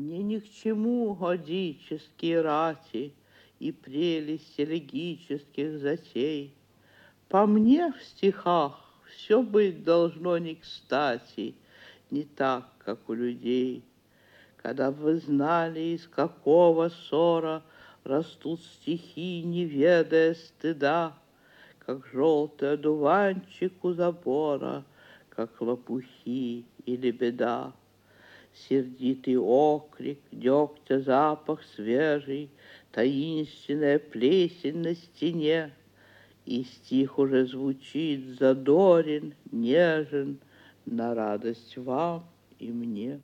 Мне ни к чему годические рати И прелесть элегических затей. По мне в стихах все быть должно не кстати, Не так, как у людей. Когда вы знали, из какого ссора Растут стихи, не ведая стыда, Как желтый одуванчик у забора, Как лопухи или беда. Сердитый окрик, дегтя запах свежий, Таинственная плесень на стене, И стих уже звучит задорен, нежен, На радость вам и мне.